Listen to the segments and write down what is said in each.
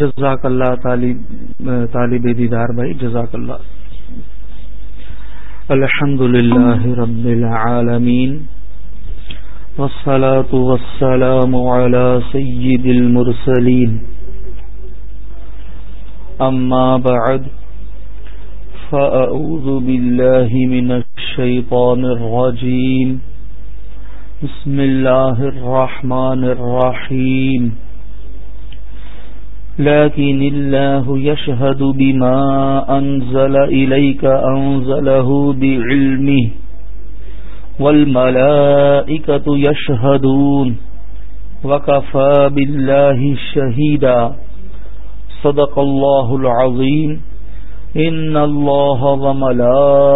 جزاک اللہ طالب دیدار بھائی، جزاک اللہ۔ الحمد للہ رب العالمین والصلاة والسلام على سيد المرسلين أما بعد فأعوذ بالله من الشيطان الرجيم بسم الله الرحمن الرحيم لكن الله يشهد بما أنزل إليك أنزله بعلمه والملائكة يشهدون وكفى بالله الشهيدا صدق الله العظيم إن الله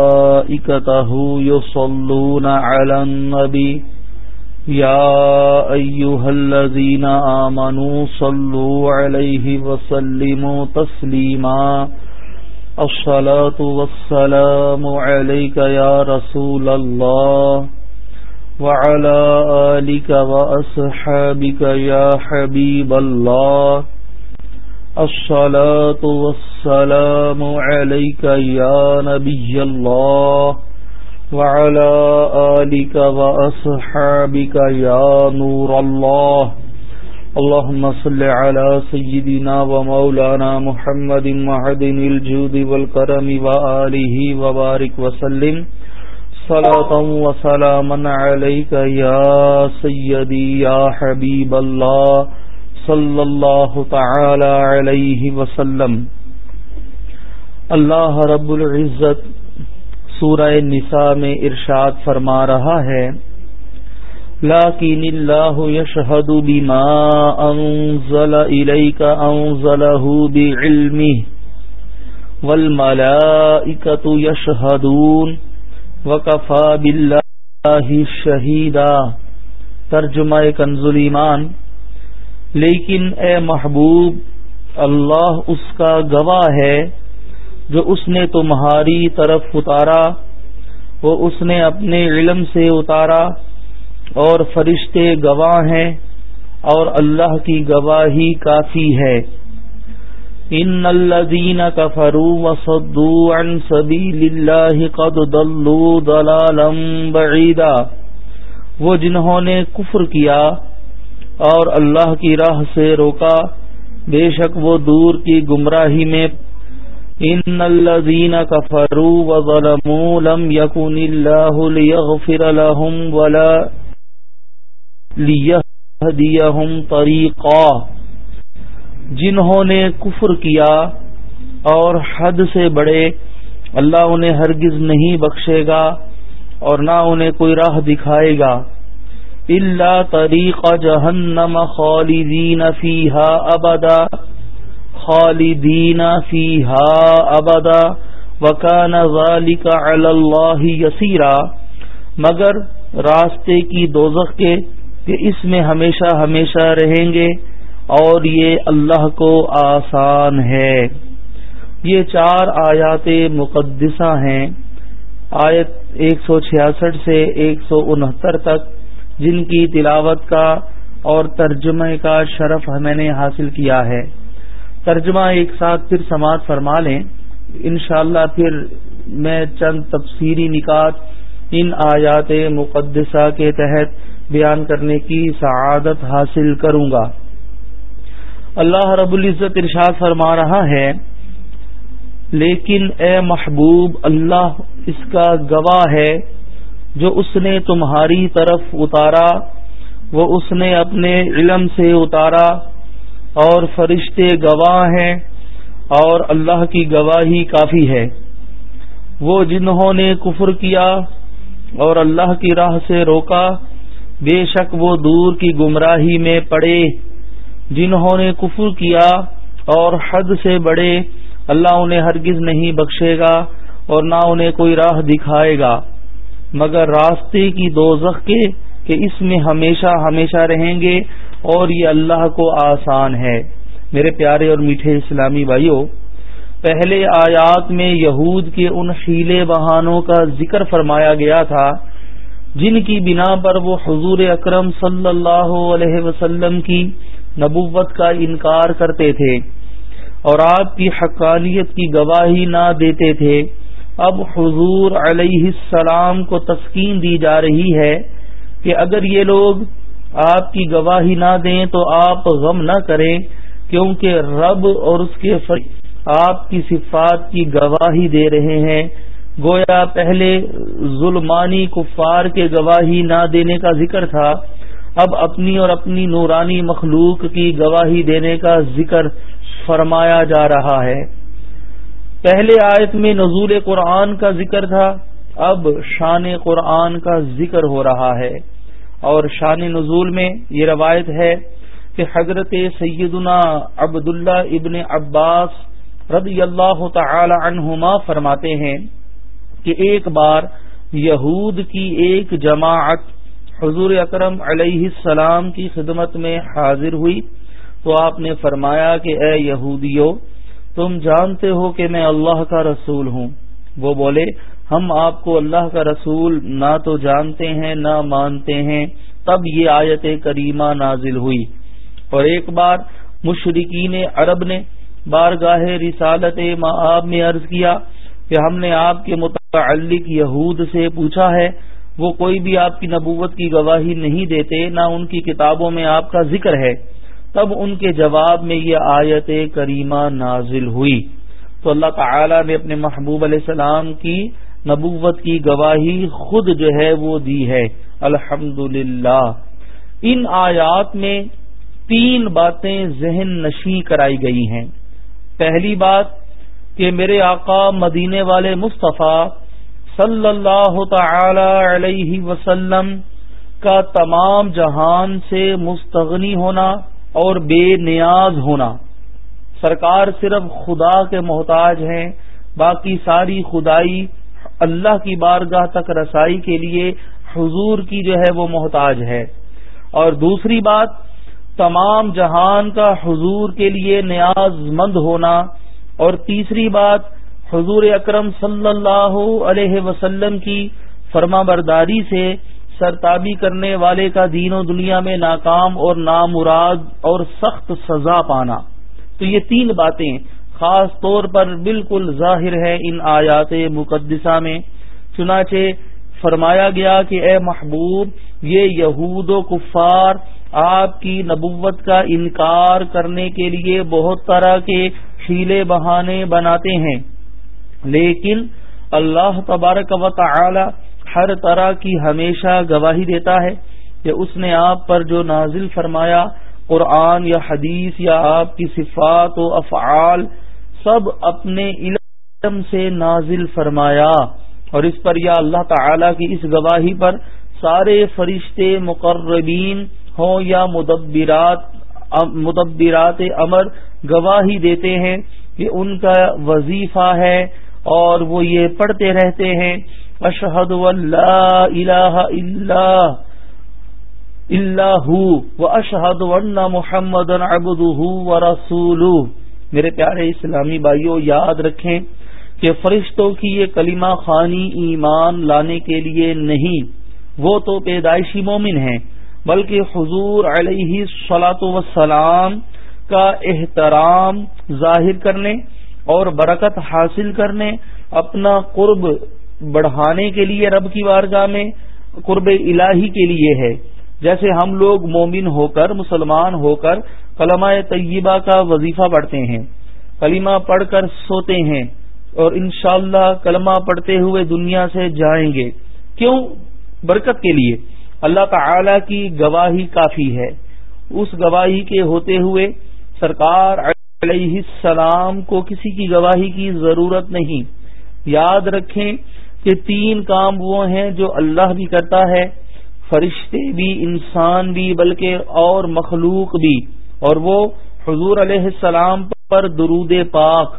وملائكته يصلون على النبي يا أيها الذين آمنوا صلوا عليه وسلموا تسليماً الصلاة والسلام عليك يا رسول الله وعلى آلك وأصحابك يا حبيب الله الصلاة والسلام عليك يا نبي الله وعلى آلك وأصحابك يا نور الله. اللهم صل على سيدنا ومولانا محمد معدن الجود والكرم وآله وبارك وسلم. صلاة وسلاما عليك يا سيدي يا حبيب الله. صلى الله تعالى عليه وسلم. اللہ رب العزت سورہ نساء میں ارشاد فرما رہا ہے لكن الله يشهد بما أنزل إليك أنزله بعلمه والملائكة يشهدون وكفى بالله الشهيدا ترجمہ کنز ایمان، لیکن اے محبوب، اللہ اس کا گواہ ہے جو اس نے تمہاری طرف اتارا، وہ اس نے اپنے علم سے اتارا اور فرشتے گواہ ہیں اور اللہ کی گواہی کافی ہے۔ ان الذين كفروا وصدوا عن سبيل الله قد ضلوا ضلالا بعيدا وہ جنہوں نے کفر کیا اور اللہ کی راہ سے روکا، بے شک وہ دور کی گمراہی میں ان الذين كفروا وظلموا لم يكن الله ليغفر لهم ولا طریقہ جنہوں نے کفر کیا اور حد سے بڑے، اللہ انہیں ہرگز نہیں بخشے گا اور نہ انہیں کوئی راہ دکھائے گا۔ اللہ طریق جہنم خالدین فیہا ابدا۔ خالدین فیہا ابدا وکان ذالک علی اللہ یسیرا۔ مگر راستے کی دوزخ کے کہ اس میں ہمیشہ ہمیشہ رہیں گے اور یہ اللہ کو آسان ہے۔ یہ چار آیات مقدسہ ہیں۔ آیت ایک سو چھیاسٹھ سے ایک سو انہتر تک، جن کی تلاوت کا اور ترجمہ کا شرف میں نے حاصل کیا ہے۔ ترجمہ ایک ساتھ پھر سماعت فرما لیں۔ انشاءاللہ پھر میں چند تفسیری نکات ان آیات مقدسہ کے تحت بیان کرنے کی سعادت حاصل کروں گا۔ اللہ رب العزت ارشاد فرما رہا ہے، لیکن اے محبوب، اللہ اس کا گواہ ہے، جو اس نے تمہاری طرف اتارا، وہ اس نے اپنے علم سے اتارا۔ اور فرشتے گواہ ہیں اور اللہ کی گواہی کافی ہے۔ وہ جنہوں نے کفر کیا اور اللہ کی راہ سے روکا، بے شک وہ دور کی گمراہی میں پڑے۔ جنہوں نے کفر کیا اور حد سے بڑے اللہ انہیں ہرگز نہیں بخشے گا اور نہ انہیں کوئی راہ دکھائے گا۔ مگر راستے کی دو کے کہ اس میں ہمیشہ ہمیشہ رہیں گے اور یہ اللہ کو آسان ہے۔ میرے پیارے اور میٹھے اسلامی بھائیوں پہلے آیات میں یہود کے ان خیلے بہانوں کا ذکر فرمایا گیا تھا، جن کی بنا پر وہ حضور اکرم صلی اللہ علیہ وسلم کی نبوت کا انکار کرتے تھے اور آپ کی حقانیت کی گواہی نہ دیتے تھے۔ اب حضور علیہ السلام کو تسکین دی جا رہی ہے کہ اگر یہ لوگ آپ کی گواہی نہ دیں تو آپ غم نہ کریں، کیونکہ رب اور اس کے آپ کی صفات کی گواہی دے رہے ہیں۔ گویا پہلے ظلمانی کفار کے گواہی نہ دینے کا ذکر تھا، اب اپنی اور اپنی نورانی مخلوق کی گواہی دینے کا ذکر فرمایا جا رہا ہے۔ پہلے آیت میں نزول قرآن کا ذکر تھا، اب شان قرآن کا ذکر ہو رہا ہے۔ اور شان نزول میں یہ روایت ہے کہ حضرت سیدنا عبداللہ ابن عباس رضی اللہ تعالی عنہما فرماتے ہیں کہ ایک بار یہود کی ایک جماعت حضور اکرم علیہ السلام کی خدمت میں حاضر ہوئی تو آپ نے فرمایا کہ اے یہودیو، تم جانتے ہو کہ میں اللہ کا رسول ہوں۔ وہ بولے ہم آپ کو اللہ کا رسول نہ تو جانتے ہیں، نہ مانتے ہیں۔ تب یہ آیت کریمہ نازل ہوئی۔ اور ایک بار مشرقین عرب نے بارگاہ رسالت معاب میں عرض کیا کہ ہم نے آپ کے متعلق یہود سے پوچھا ہے، وہ کوئی بھی آپ کی نبوت کی گواہی نہیں دیتے، نہ ان کی کتابوں میں آپ کا ذکر ہے۔ تب ان کے جواب میں یہ آیت کریمہ نازل ہوئی۔ تو اللہ تعالی نے اپنے محبوب علیہ السلام کی نبوت کی گواہی خود جو ہے وہ دی ہے۔ الحمد ان آیات میں تین باتیں ذہن نشی کرائی گئی ہیں۔ پہلی بات کہ میرے آقا مدینے والے مصطفیٰ صلی اللہ تعالی علیہ وسلم کا تمام جہان سے مستغنی ہونا اور بے نیاز ہونا۔ سرکار صرف خدا کے محتاج ہیں، باقی ساری خدائی اللہ کی بارگاہ تک رسائی کے لیے حضور کی جو ہے وہ محتاج ہے۔ اور دوسری بات، تمام جہان کا حضور کے لیے نیاز مند ہونا۔ اور تیسری بات، حضور اکرم صلی اللہ علیہ وسلم کی فرما برداری سے سرتابی کرنے والے کا دین و دنیا میں ناکام اور نامراد اور سخت سزا پانا۔ تو یہ تین باتیں خاص طور پر بالکل ظاہر ہے ان آیات مقدسہ میں۔ چنانچہ فرمایا گیا کہ اے محبوب، یہ یہود و کفار، آپ کی نبوت کا انکار کرنے کے لیے بہت طرح کے شیلے بہانے بناتے ہیں۔ لیکن اللہ تبارک و تعالی ہر طرح کی ہمیشہ گواہی دیتا ہے کہ اس نے آپ پر جو نازل فرمایا، قرآن یا حدیث یا آپ کی صفات و افعال سب اپنے علم سے نازل فرمایا اور اس پر یا اللہ تعالی کی اس گواہی پر سارے فرشتے مقربین ہوں یا مدبرات مدبرات امر گواہی دیتے ہیں کہ ان کا وظیفہ ہے اور وہ یہ پڑھتے رہتے ہیں، اشہد اللہ اللہ و اشہد محمد ابد و رسول میرے پیارے اسلامی بھائیوں یاد رکھیں کہ فرشتوں کی یہ کلمہ خانی ایمان لانے کے لیے نہیں، وہ تو پیدائشی مومن ہیں، بلکہ حضور علیہ سلاۃ وسلام کا احترام ظاہر کرنے اور برکت حاصل کرنے اپنا قرب بڑھانے کے لیے رب کی وارگاہ میں قرب الہی کے لیے ہے۔ جیسے ہم لوگ مومن ہو کر، مسلمان ہو کر کلمہ طیبہ کا وظیفہ پڑھتے ہیں، کلمہ پڑھ کر سوتے ہیں اور انشاءاللہ اللہ کلمہ پڑھتے ہوئے دنیا سے جائیں گے۔ کیوں؟ برکت کے لیے۔ اللہ تعالی کی گواہی کافی ہے۔ اس گواہی کے ہوتے ہوئے سرکار علیہ السلام کو کسی کی گواہی کی ضرورت نہیں۔ یاد رکھیں کہ تین کام وہ ہیں جو اللہ بھی کرتا ہے، فرشتے بھی، انسان بھی، بلکہ اور مخلوق بھی۔ اور وہ حضور علیہ السلام پر درود پاک،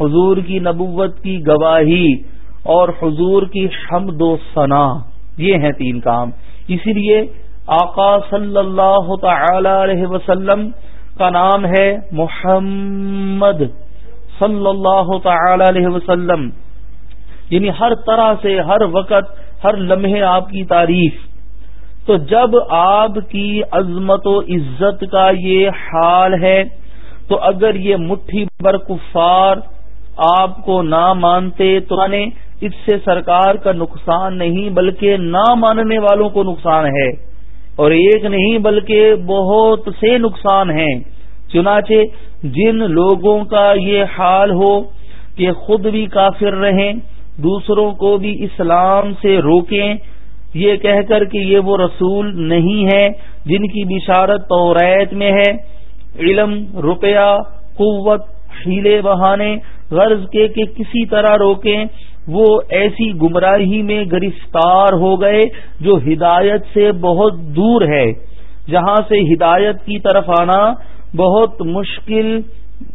حضور کی نبوت کی گواہی اور حضور کی حمد و ثنا۔ یہ ہیں تین کام۔ اسی لیے آقا صلی اللہ تعالی علیہ وسلم کا نام ہے محمد صلی اللہ تعالی علیہ وسلم۔ یعنی ہر طرح سے، ہر وقت، ہر لمحے آپ کی تعریف۔ تو جب آپ کی عظمت و عزت کا یہ حال ہے، تو اگر یہ مٹھی بر کفار آپ کو نہ مانتے تو اس سے سرکار کا نقصان نہیں، بلکہ نہ ماننے والوں کو نقصان ہے۔ اور ایک نہیں، بلکہ بہت سے نقصان ہیں۔ چنانچہ جن لوگوں کا یہ حال ہو کہ خود بھی کافر رہیں، دوسروں کو بھی اسلام سے روکیں یہ کہہ کر کہ یہ وہ رسول نہیں ہے جن کی بشارت توریت میں ہے۔ علم روپیہ قوت، ہیلے بہانے، غرض کے کہ کسی طرح روکیں، وہ ایسی گمراہی میں گرفتار ہو گئے جو ہدایت سے بہت دور ہے۔ جہاں سے ہدایت کی طرف آنا بہت مشکل،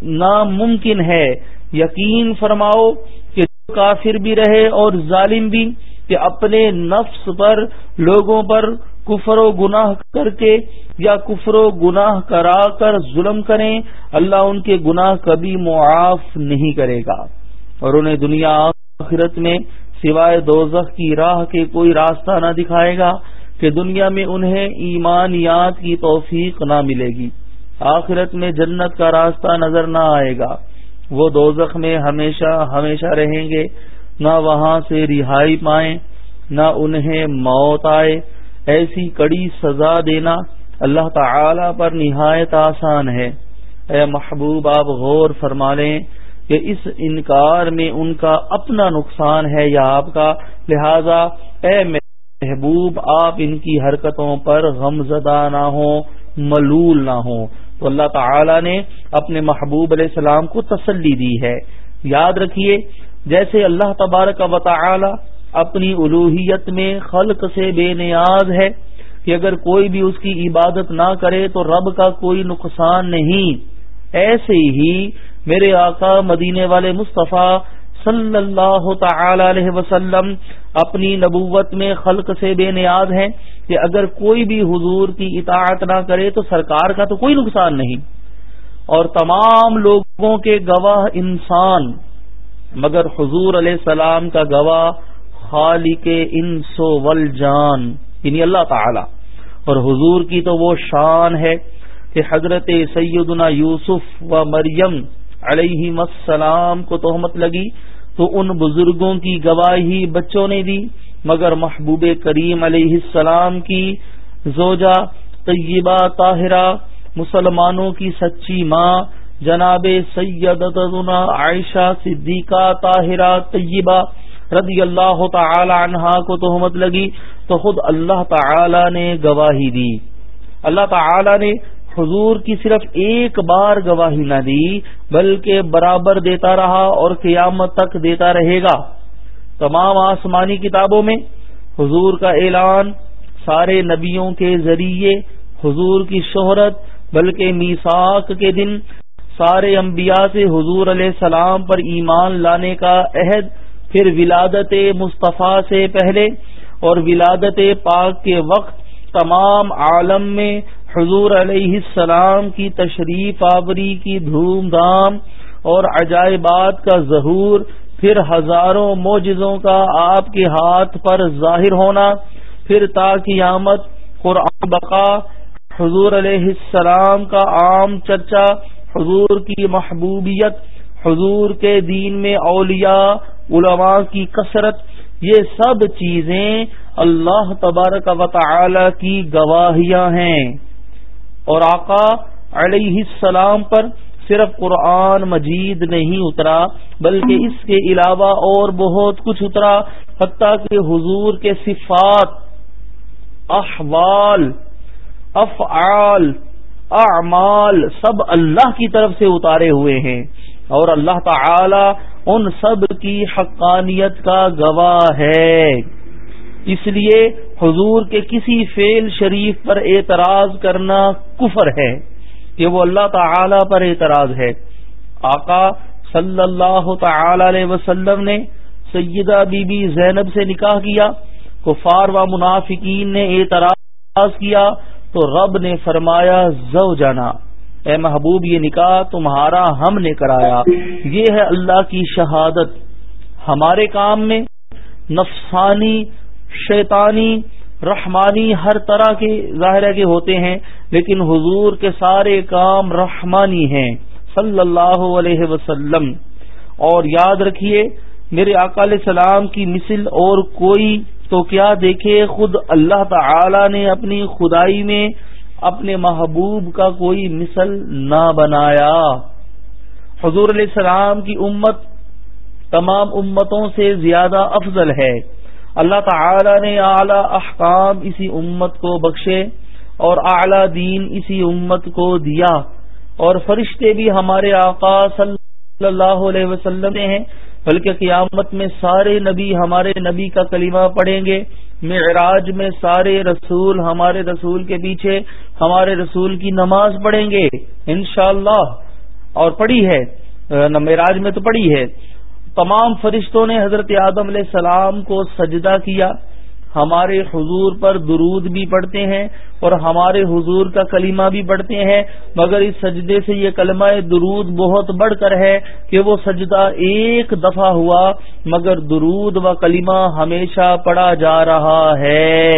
ناممکن ہے۔ یقین فرماؤ کہ کافر بھی رہے اور ظالم بھی کہ اپنے نفس پر لوگوں پر کفر و گناہ کر کے یا کفر و گناہ کرا کر ظلم کریں، اللہ ان کے گناہ کبھی معاف نہیں کرے گا۔ اور انہیں دنیا آخرت میں سوائے دوزخ کی راہ کے کوئی راستہ نہ دکھائے گا کہ دنیا میں انہیں ایمانیات کی توفیق نہ ملے گی۔ آخرت میں جنت کا راستہ نظر نہ آئے گا۔ وہ دوزخ میں ہمیشہ ہمیشہ رہیں گے۔ نہ وہاں سے رہائی پائیں، نہ انہیں موت آئے۔ ایسی کڑی سزا دینا اللہ تعالی پر نہایت آسان ہے۔ اے محبوب، آپ غور فرما لیں کہ اس انکار میں ان کا اپنا نقصان ہے یا آپ کا۔ لہذا اے محبوب، آپ ان کی حرکتوں پر غم زدہ نہ ہوں، ملول نہ ہوں۔ تو اللہ تعالی نے اپنے محبوب علیہ السلام کو تسلی دی ہے۔ یاد رکھیے جیسے اللہ تبارک و تعالی اپنی الوحیت میں خلق سے بے نیاز ہے کہ اگر کوئی بھی اس کی عبادت نہ کرے تو رب کا کوئی نقصان نہیں۔ ایسے ہی میرے آقا مدینے والے مصطفیٰ صلی اللہ تعالی علیہ وسلم اپنی نبوت میں خلق سے بے نیاز ہیں کہ اگر کوئی بھی حضور کی اطاعت نہ کرے تو سرکار کا تو کوئی نقصان نہیں۔ اور تمام لوگوں کے گواہ انسان مگر حضور علیہ السلام کا گواہ خالق انسو ول جان یعنی اللہ تعالی۔ اور حضور کی تو وہ شان ہے کہ حضرت سیدنا یوسف و مریم علیہ السلام کو تہمت لگی تو ان بزرگوں کی گواہی بچوں نے دی، مگر محبوب کریم علیہ السلام کی زوجہ طیبہ طاہرہ، مسلمانوں کی سچی ماں جناب سیدتنا عائشہ صدیقہ طاہرہ طیبہ رضی اللہ تعالی عنہا کو تہمت لگی تو خود اللہ تعالی نے گواہی دی۔ اللہ تعالی نے حضور کی صرف ایک بار گواہی نہ دی، بلکہ برابر دیتا رہا اور قیامت تک دیتا رہے گا۔ تمام آسمانی کتابوں میں حضور کا اعلان، سارے نبیوں کے ذریعے حضور کی شہرت، بلکہ میساک کے دن سارے انبیاء سے حضور علیہ السلام پر ایمان لانے کا عہد، پھر ولادت مصطفیٰ سے پہلے اور ولادت پاک کے وقت تمام عالم میں حضور علیہ السلام کی تشریف آوری کی دھوم دھام اور عجائبات کا ظہور، پھر ہزاروں موجزوں کا آپ کے ہاتھ پر ظاہر ہونا، پھر تا قیامت قرآن بقا، حضور علیہ السلام کا عام چرچا حضور کی محبوبیت، حضور کے دین میں اولیاء، علماء کی کثرت، یہ سب چیزیں اللہ تبارک و تعالی کی گواہیاں ہیں۔ اور آقا علیہ السلام پر صرف قرآن مجید نہیں اترا، بلکہ اس کے علاوہ اور بہت کچھ اترا، حتیٰ کہ حضور کے صفات، احوال، افعال اعمال سب اللہ کی طرف سے اتارے ہوئے ہیں اور اللہ تعالی ان سب کی حقانیت کا گواہ ہے۔ اس لیے حضور کے کسی فعل شریف پر اعتراض کرنا کفر ہے کہ وہ اللہ تعالی پر اعتراض ہے۔ آقا صلی اللہ تعالی علیہ وسلم نے سیدہ بی بی زینب سے نکاح کیا، کفار و منافقین نے اعتراض کیا تو رب نے فرمایا، زو جانا۔ اے محبوب، یہ نکاح تمہارا ہم نے کرایا۔ یہ ہے اللہ کی شہادت۔ ہمارے کام میں نفسانی، شیطانی، رحمانی ہر طرح کے ظاہرہ کے ہوتے ہیں، لیکن حضور کے سارے کام رحمانی ہیں۔ صلی اللہ علیہ وسلم۔ اور یاد رکھیے، میرے علیہ السلام کی مثل اور کوئی تو کیا دیکھے خود اللہ تعالی نے اپنی خدائی میں اپنے محبوب کا کوئی مثل نہ بنایا؟ حضور علیہ السلام کی امت تمام امتوں سے زیادہ افضل ہے۔ اللہ تعالی نے اعلی احکام اسی امت کو بخشے اور اعلی دین اسی امت کو دیا۔ اور فرشتے بھی ہمارے آقا صلی اللہ علیہ وسلم ہیں۔ بلکہ قیامت میں سارے نبی ہمارے نبی کا کلمہ پڑھیں گے، معراج میں سارے رسول ہمارے رسول کے پیچھے، ہمارے رسول کی نماز پڑھیں گے، انشاءاللہ۔ اور پڑھی ہے معراج میں تو پڑھی ہے۔ تمام فرشتوں نے حضرت آدم علیہ السلام کو سجدہ کیا۔ ہمارے حضور پر درود بھی پڑھتے ہیں اور ہمارے حضور کا کلمہ بھی پڑھتے ہیں، مگر اس سجدے سے یہ کلمہ درود بہت بڑھ کر ہے کہ وہ سجدہ ایک دفعہ ہوا، مگر درود و کلمہ ہمیشہ پڑھا جا رہا ہے۔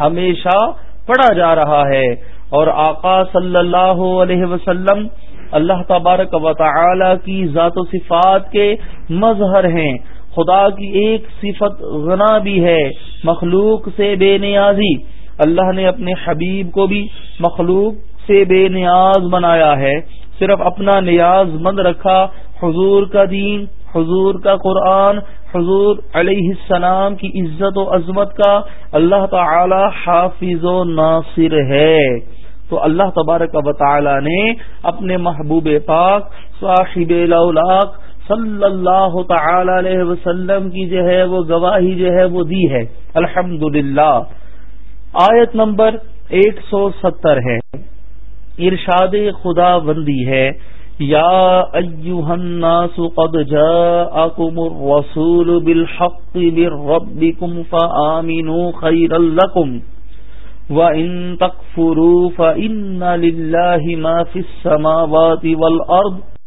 ہمیشہ پڑھا جا رہا ہے۔ اور آقا صلی اللہ علیہ وسلم اللہ تبارک و تعالی کی ذات و صفات کے مظہر ہیں۔ خدا کی ایک صفت غنا بھی ہے، مخلوق سے بے نیازی۔ اللہ نے اپنے حبیب کو بھی مخلوق سے بے نیاز بنایا ہے۔ صرف اپنا نیاز مند رکھا، حضور کا دین، حضور کا قرآن، حضور علیہ السلام کی عزت و عظمت کا اللہ تعالی حافظ و ناصر ہے۔ تو اللہ تبارک و تعالی نے اپنے محبوب پاک، صاحب صلی اللہ تعالی علیہ وسلم کی جو ہے وہ گواہی جو ہے وہ دی ہے۔ الحمد آیت نمبر ایک سو ستر ہے۔ ارشاد خدا بندی ہے۔ یا الناس قد جاءکم الرسول بالحق من ربکم فآمنوا خیرا لکم وَإِن تَكْفُرُوا فَإِنَّ لِلَّهِ مَا فِي السَّمَاوَاتِ وَالْأَرْضِ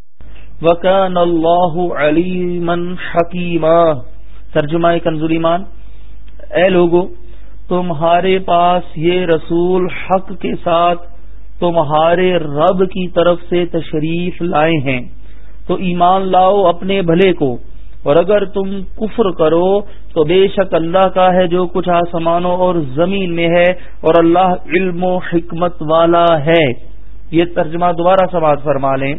وکان اللہ علیمن حکیمہ ترجمہ کنزول ایمان اے لوگو، تمہارے پاس یہ رسول حق کے ساتھ تمہارے رب کی طرف سے تشریف لائے ہیں۔ تو ایمان لاؤ اپنے بھلے کو، اور اگر تم کفر کرو تو بے شک اللہ کا ہے جو کچھ آسمانوں اور زمین میں ہے، اور اللہ علم و حکمت والا ہے۔ یہ ترجمہ دوبارہ سماعت فرما لیں۔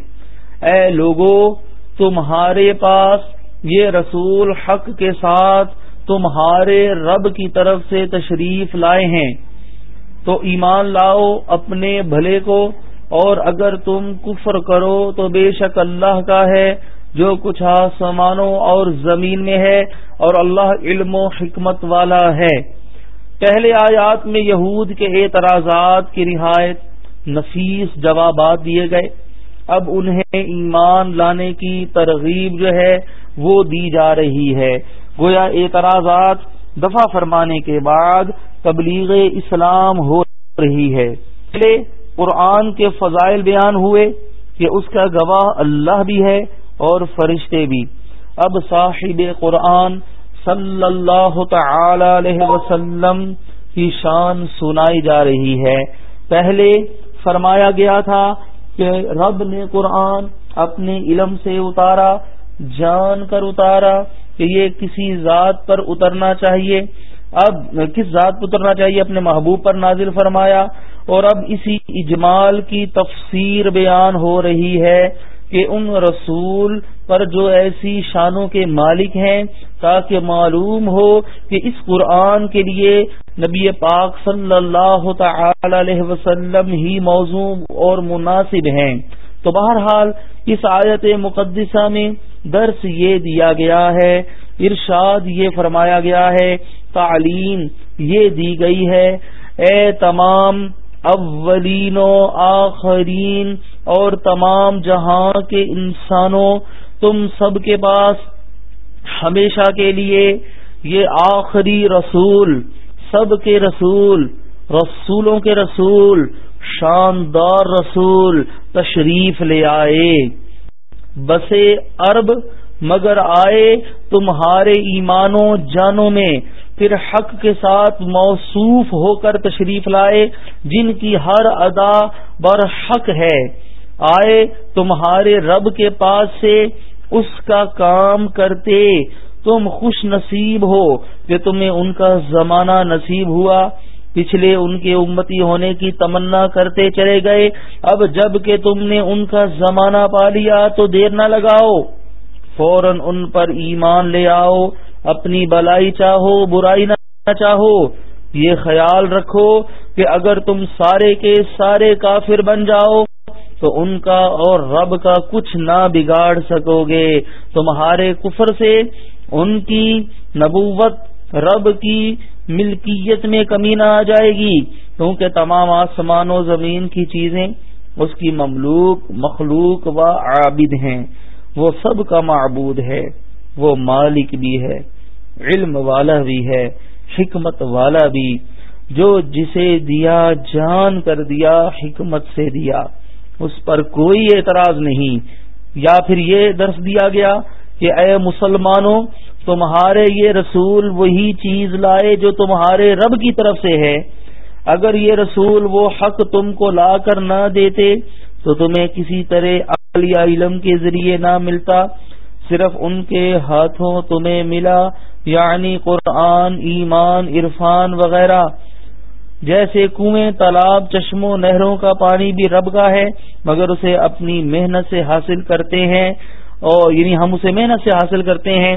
اے لوگو، تمہارے پاس یہ رسول حق کے ساتھ تمہارے رب کی طرف سے تشریف لائے ہیں۔ تو ایمان لاؤ اپنے بھلے کو، اور اگر تم کفر کرو تو بے شک اللہ کا ہے، جو کچھ آسمانوں اور زمین میں ہے، اور اللہ علم و حکمت والا ہے۔ پہلے آیات میں یہود کے اعتراضات کی رہایت نفیس جوابات دیے گئے۔ اب انہیں ایمان لانے کی ترغیب جو ہے وہ دی جا رہی ہے۔ گویا اعتراضات دفع فرمانے کے بعد تبلیغ اسلام ہو رہی ہے۔ پہلے قرآن کے فضائل بیان ہوئے کہ اس کا گواہ اللہ بھی ہے اور فرشتے بھی۔ اب صاحب قرآن صلی اللہ تعالی علیہ وسلم کی شان سنائی جا رہی ہے۔ پہلے فرمایا گیا تھا کہ رب نے قرآن اپنے علم سے اتارا، جان کر اتارا کہ یہ کسی ذات پر اترنا چاہیے۔ اب کس ذات پر اترنا چاہیے؟ اپنے محبوب پر نازل فرمایا۔ اور اب اسی اجمال کی تفسیر بیان ہو رہی ہے۔ کہ ان رسول پر جو ایسی شانوں کے مالک ہیں، تاکہ معلوم ہو کہ اس قرآن کے لیے نبی پاک صلی اللہ تعالی علیہ وسلم ہی موضوع اور مناسب ہیں۔ تو بہرحال اس آیت مقدسہ میں درس یہ دیا گیا ہے، ارشاد یہ فرمایا گیا ہے، تعلیم یہ دی گئی ہے، اے تمام اولین و آخرین اور تمام جہاں کے انسانوں، تم سب کے پاس ہمیشہ کے لیے یہ آخری رسول، سب کے رسول، رسولوں کے رسول، شاندار رسول تشریف لے آئے۔ بسے ارب مگر آئے تمہارے ایمانوں، جانوں میں۔ پھر حق کے ساتھ موصوف ہو کر تشریف لائے، جن کی ہر ادا بر حق ہے۔ آئے تمہارے رب کے پاس سے اس کا کام کرتے۔ تم خوش نصیب ہو کہ تمہیں ان کا زمانہ نصیب ہوا۔ پچھلے ان کے امتی ہونے کی تمنا کرتے چلے گئے۔ اب جبکہ تم نے ان کا زمانہ پا لیا تو دیر نہ لگاؤ۔ فوراً ان پر ایمان لے آؤ۔ اپنی بلائی چاہو، برائی نہ چاہو۔ یہ خیال رکھو کہ اگر تم سارے کے سارے کافر بن جاؤ تو ان کا اور رب کا کچھ نہ بگاڑ سکو گے۔ تمہارے کفر سے ان کی نبوت رب کی ملکیت میں کمی نہ آ جائے گی۔ کیونکہ تمام آسمان و زمین کی چیزیں اس کی مملوک، مخلوق و عابد ہیں۔ وہ سب کا معبود ہے، وہ مالک بھی ہے، علم والا بھی ہے، حکمت والا بھی۔ جو جسے دیا، جان کر دیا، حکمت سے دیا۔ اس پر کوئی اعتراض نہیں۔ یا پھر یہ درس دیا گیا کہ اے مسلمانوں، تمہارے یہ رسول وہی چیز لائے جو تمہارے رب کی طرف سے ہے۔ اگر یہ رسول وہ حق تم کو لا کر نہ دیتے، تو تمہیں کسی طرح یا علم کے ذریعے نہ ملتا۔ صرف ان کے ہاتھوں تمہیں ملا یعنی قرآن، ایمان، عرفان وغیرہ۔ جیسے کنویں، تالاب، چشموں، نہروں کا پانی بھی رب کا ہے، مگر اسے اپنی محنت سے حاصل کرتے ہیں، اور یعنی ہم اسے محنت سے حاصل کرتے ہیں،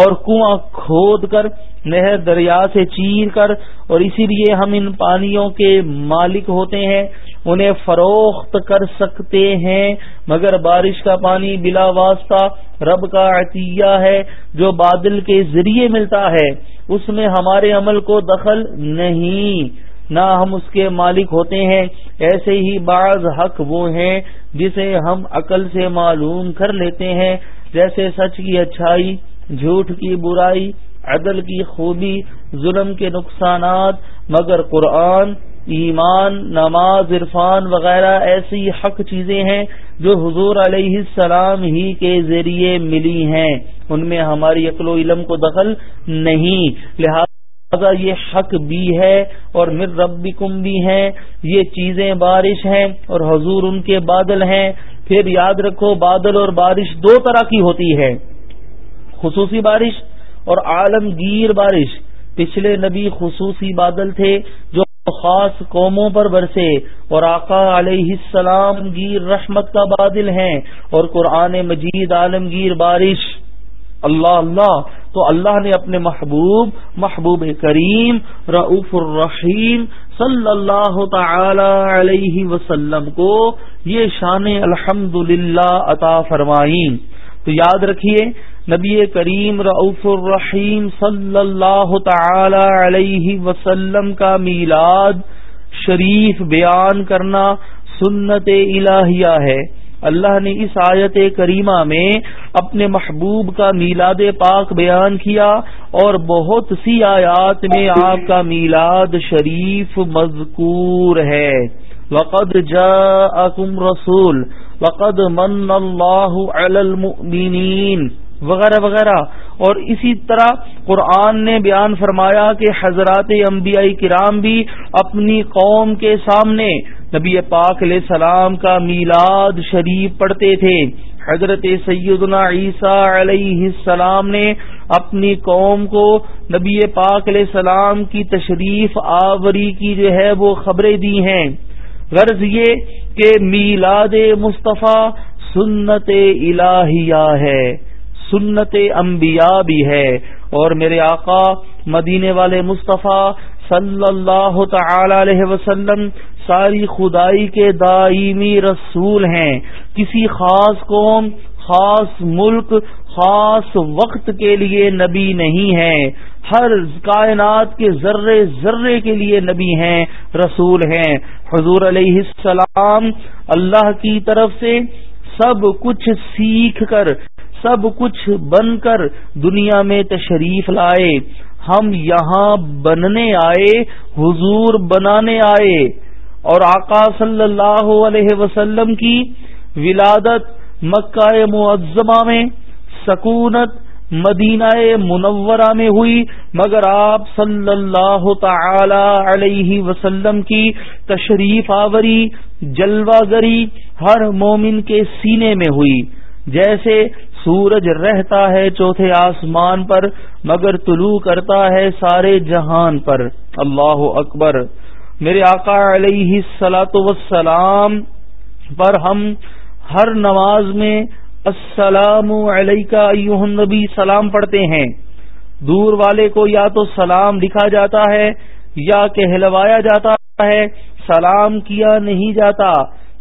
اور کنواں کھود کر، نہر دریا سے چیر کر، اور اسی لیے ہم ان پانیوں کے مالک ہوتے ہیں، انہیں فروخت کر سکتے ہیں، مگر بارش کا پانی بلا واسطہ رب کا عطیہ ہے، جو بادل کے ذریعے ملتا ہے، اس میں ہمارے عمل کو دخل نہیں۔ نہ ہم اس کے مالک ہوتے ہیں۔ ایسے ہی بعض حق وہ ہیں جسے ہم عقل سے معلوم کر لیتے ہیں۔ جیسے سچ کی اچھائی، جھوٹ کی برائی، عدل کی خوبی، ظلم کے نقصانات۔ مگر قرآن، ایمان، نماز، عرفان وغیرہ ایسی حق چیزیں ہیں جو حضور علیہ السلام ہی کے ذریعے ملی ہیں۔ ان میں ہماری عقل و علم کو دخل نہیں۔ لہذا یہ حق بھی ہے اور مر ربکم بھی ہیں، یہ چیزیں بارش ہیں اور حضور ان کے بادل ہیں، پھر یاد رکھو بادل اور بارش دو طرح کی ہوتی ہے۔ خصوصی بارش اور عالمگیر بارش۔ پچھلے نبی خصوصی بادل تھے جو خاص قوموں پر برسے اور آقا علیہ السلام گیر رحمت کا بادل ہیں اور قرآن مجید عالمگیر بارش۔ اللہ اللہ تو اللہ نے اپنے محبوب محبوب کریم رعف الرحیم صلی اللہ تعالی علیہ وسلم کو یہ شان الحمد عطا فرمائی تو یاد رکھیے، نبی کریم رعف الرحیم صلی اللہ تعالی علیہ وسلم کا میلاد شریف بیان کرنا سنت الہیہ ہے۔ اللہ نے اس آیت کریمہ میں اپنے محبوب کا میلاد پاک بیان کیا اور بہت سی آیات میں آپ کا میلاد شریف مذکور ہے۔ وقد جاءکم رسول، وقد من اللہ علی المؤمنین وغیرہ وغیرہ۔ اور اسی طرح قرآن نے بیان فرمایا کہ حضرات انبیاء کرام بھی اپنی قوم کے سامنے نبی پاک علیہ السلام کا میلاد شریف پڑھتے تھے۔ حضرت سیدنا عیسیٰ علیہ السلام نے اپنی قوم کو نبی پاک علیہ السلام کی تشریف آوری کی جو ہے وہ خبریں دی ہیں۔ غرض یہ کہ میلاد مصطفیٰ سنت الہیہ ہے۔ سنت انبیاء بھی ہے۔ اور میرے آقا مدینے والے مصطفیٰ صلی اللہ تعالی علیہ وسلم ساری خدائی کے دائمی رسول ہیں۔ کسی خاص قوم، خاص ملک، خاص وقت کے لیے نبی نہیں ہے ہر کائنات کے ذرے ذرے کے لیے نبی ہیں، رسول ہیں۔ حضور علیہ السلام اللہ کی طرف سے سب کچھ سیکھ کر سب کچھ بن کر دنیا میں تشریف لائے۔ ہم یہاں بننے آئے، حضور بنانے آئے۔ اور آقا صلی اللہ علیہ وسلم کی ولادت مکہ معظمہ میں، سکونت مدینہ منورہ میں ہوئی۔ مگر آپ صلی اللہ تعالی علیہ وسلم کی تشریف آوری، جلوہ گری ہر مومن کے سینے میں ہوئی۔ جیسے سورج رہتا ہے چوتھے آسمان پر، مگر طلوع کرتا ہے سارے جہان پر۔ اللہ اکبر۔ میرے آقا علیہ سلاۃ وسلام پر ہم ہر نماز میں السلام علیکہ النبی سلام پڑھتے ہیں۔ دور والے کو یا تو سلام لکھا جاتا ہے، یا کہلوایا جاتا ہے، سلام کیا نہیں جاتا۔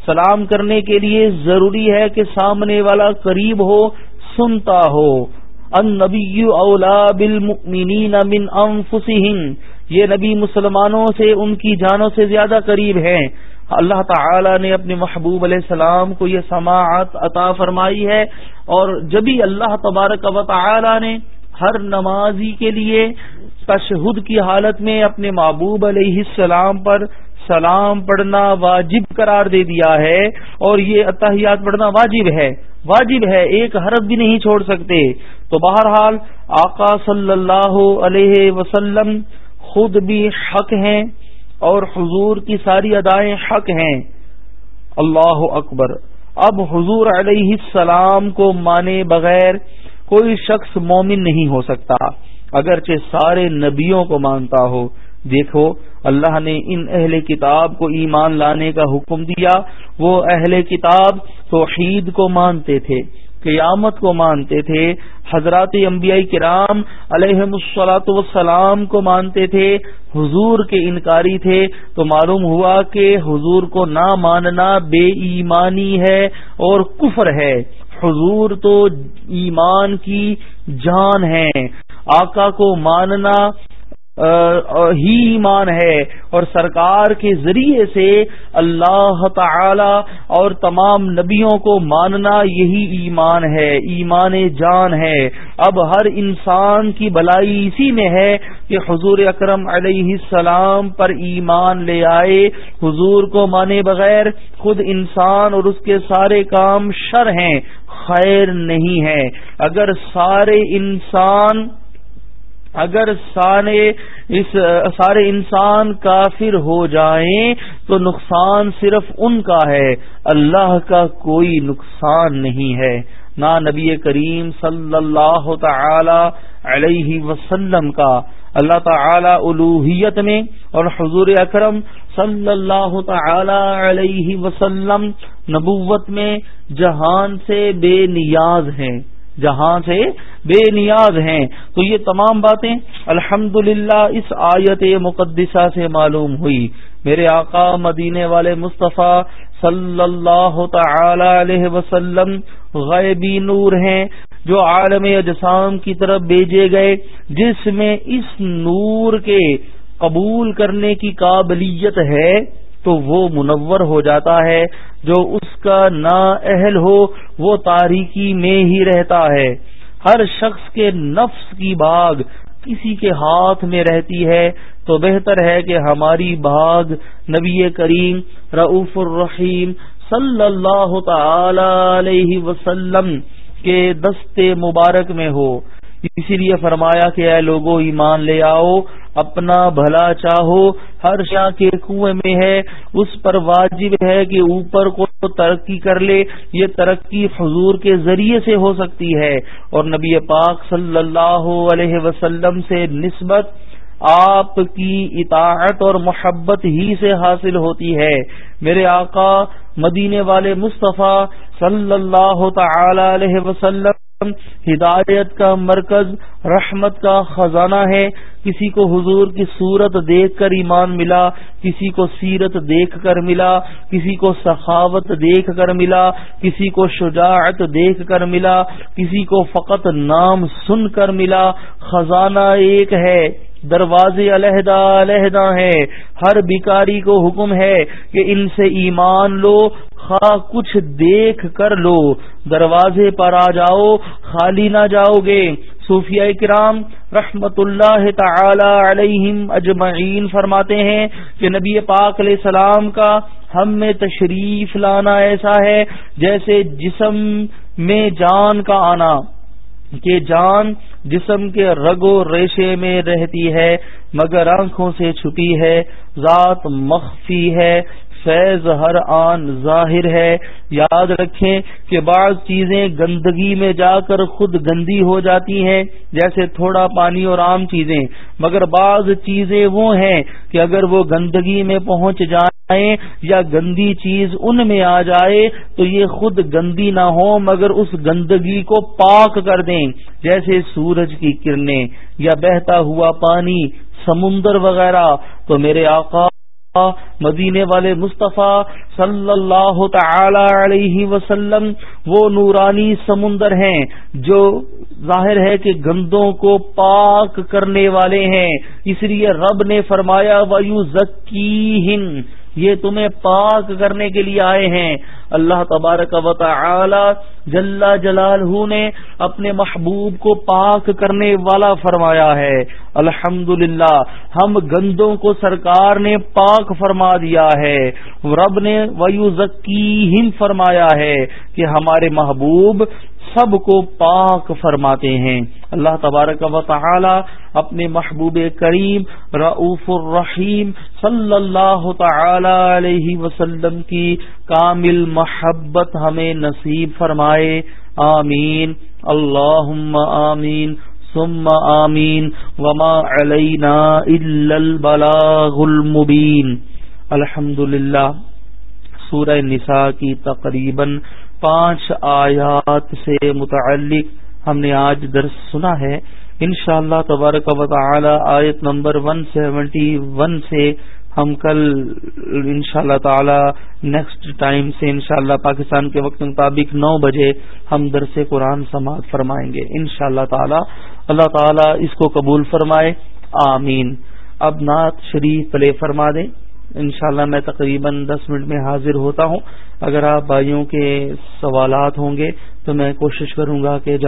سلام کرنے کے لیے ضروری ہے کہ سامنے والا قریب ہو سنتا ہو۔ النبی اولا بالمؤمنین من انفسهم یہ نبی مسلمانوں سے، ان کی جانوں سے زیادہ قریب ہیں۔ اللہ تعالی نے اپنے محبوب علیہ السلام کو یہ سماعت عطا فرمائی ہے۔ اور جبھی اللہ تبارک و تعالی نے ہر نمازی کے لیے تشہد کی حالت میں اپنے محبوب علیہ السلام پر سلام پڑھنا واجب قرار دے دیا ہے، اور یہ اتحیات پڑھنا واجب ہے۔ واجب ہے، ایک حرف بھی نہیں چھوڑ سکتے۔ تو بہرحال، آقا صلی اللہ علیہ وسلم خود بھی حق ہیں اور حضور کی ساری ادائیں حق ہیں۔ اللہ اکبر۔ اب حضور علیہ السلام کو مانے بغیر کوئی شخص مومن نہیں ہو سکتا۔ اگرچہ سارے نبیوں کو مانتا ہو۔ دیکھو اللہ نے ان اہل کتاب کو ایمان لانے کا حکم دیا۔ وہ اہل کتاب توحید کو مانتے تھے، قیامت کو مانتے تھے۔ حضرات انبیاء کرام علیہ مسلاط وسلام کو مانتے تھے، حضور کے انکاری تھے۔ تو معلوم ہوا کہ حضور کو نہ ماننا بے ایمانی ہے اور کفر ہے۔ حضور تو ایمان کی جان ہے آقا کو ماننا ہی ایمان ہے اور سرکار کے ذریعے سے اللہ تعالی اور تمام نبیوں کو ماننا یہی ایمان ہے، ایمان جان ہے۔ اب ہر انسان کی بلائی اسی میں ہے کہ حضور اکرم علیہ السلام پر ایمان لے آئے۔ حضور کو مانے بغیر خود انسان اور اس کے سارے کام شر ہیں، خیر نہیں ہے۔ اگر سارے انسان اگر سارے اس، سارے انسان کافر ہو جائیں تو نقصان صرف ان کا ہے، اللہ کا کوئی نقصان نہیں ہے۔ نہ نبی کریم صلی اللہ تعالی علیہ وسلم کا۔ اللہ تعالی الوحیت میں اور حضور اکرم صلی اللہ تعالی علیہ وسلم نبوت میں جہان سے بے نیاز ہیں۔ جہاں سے بے نیاز ہیں۔ تو یہ تمام باتیں الحمد اس آیت مقدسہ سے معلوم ہوئی۔ میرے آقا مدینے والے مصطفیٰ صلی اللہ تعالی علیہ وسلم غیبی نور ہیں جو عالم اجسام کی طرف بھیجے گئے، جس میں اس نور کے قبول کرنے کی قابلیت ہے۔ تو وہ منور ہو جاتا ہے، جو اس کا نا اہل ہو، وہ تاریکی میں ہی رہتا ہے۔ ہر شخص کے نفس کی باغ کسی کے ہاتھ میں رہتی ہے۔ تو بہتر ہے کہ ہماری باغ نبی کریم رعف الرحیم صلی اللہ تعالی علیہ وسلم کے دستے مبارک میں ہو۔ اسی لیے فرمایا کہ اے لوگوں ایمان لے آؤ، اپنا بھلا چاہو، ہر شاہ کے کنویں میں ہے، اس پر واجب ہے کہ اوپر کو ترقی کر لے، یہ ترقی حضور کے ذریعے سے ہو سکتی ہے۔ اور نبی پاک صلی اللہ علیہ وسلم سے نسبت آپ کی اطاعت اور محبت ہی سے حاصل ہوتی ہے۔ میرے آقا، مدینے والے مصطفیٰ صلی اللہ تعالی علیہ وسلم ہدایت کا مرکز، رحمت کا خزانہ ہے۔ کسی کو حضور کی صورت دیکھ کر ایمان ملا، کسی کو سیرت دیکھ کر ملا، کسی کو سخاوت دیکھ کر ملا، کسی کو شجاعت دیکھ کر ملا، کسی کو فقط نام سن کر ملا۔ خزانہ ایک ہے۔ دروازے علیحدہ علیحدہ ہیں۔ ہر بیکاری کو حکم ہے کہ ان سے ایمان لو، خواہ کچھ دیکھ کر لو۔ دروازے پر آ جاؤ، خالی نہ جاؤ گے۔ صوفیہ کرام رحمت اللہ تعالی علیہم اجمعین فرماتے ہیں کہ نبی پاک علیہ السلام کا ہم میں تشریف لانا ایسا ہے جیسے جسم میں جان کا آنا۔ کہ جان جسم کے رگ و ریشے میں رہتی ہے، مگر آنکھوں سے چھپی ہے، ذات مخفی ہے فیض ہر آن ظاہر ہے۔ یاد رکھیں کہ بعض چیزیں گندگی میں جا کر خود گندی ہو جاتی ہیں، جیسے تھوڑا پانی اور عام چیزیں۔ مگر بعض چیزیں وہ ہیں کہ اگر وہ گندگی میں پہنچ جائیں یا گندی چیز ان میں آ جائے تو یہ خود گندی نہ ہو، مگر اس گندگی کو پاک کر دیں۔ جیسے سورج کی کرنیں یا بہتا ہوا پانی، سمندر وغیرہ۔ تو میرے آقا مدینے والے مصطفیٰ صلی اللہ تعالی علیہ وسلم وہ نورانی سمندر ہیں جو ظاہر ہے کہ گندوں کو پاک کرنے والے ہیں اس لیے رب نے فرمایا وایو ذکی ہند یہ تمہیں پاک کرنے کے لیے آئے ہیں۔ اللہ تبارک و تعالی جل جلال نے اپنے محبوب کو پاک کرنے والا فرمایا ہے۔ الحمد ہم گندوں کو سرکار نے پاک فرما دیا ہے۔ رب نے ویو ذکی فرمایا ہے کہ ہمارے محبوب سب کو پاک فرماتے ہیں۔ اللہ تبارک و تعالی اپنے محبوب کریم رعوف الرحیم صلی اللہ تعالی علیہ وسلم کی کامل محبت ہمیں نصیب فرمائے۔ آمین۔ اللہ آمین۔ ثم آمین۔ وما علینا الا البلاغ المبین۔ الحمد للہ سورہ نساء کی تقریباً پانچ آیات سے متعلق ہم نے آج درس سنا ہے۔ ان شاء اللہ تبارک و تعالی آیت نمبر ون سیونٹی ون سے ہم کل ان شاء اللہ تعالی نیکسٹ ٹائم سے ان شاء اللہ پاکستان کے وقت مطابق نو بجے ہم درس قرآن سماعت فرمائیں گے۔ ان شاء اللہ تعالی اللہ تعالی اس کو قبول فرمائے۔ آمین۔ اب نعت شریف پلے فرما دیں۔ انشاءاللہ میں تقریباً دس منٹ میں حاضر ہوتا ہوں۔ اگر آپ بھائیوں کے سوالات ہوں گے تو میں کوشش کروں گا کہ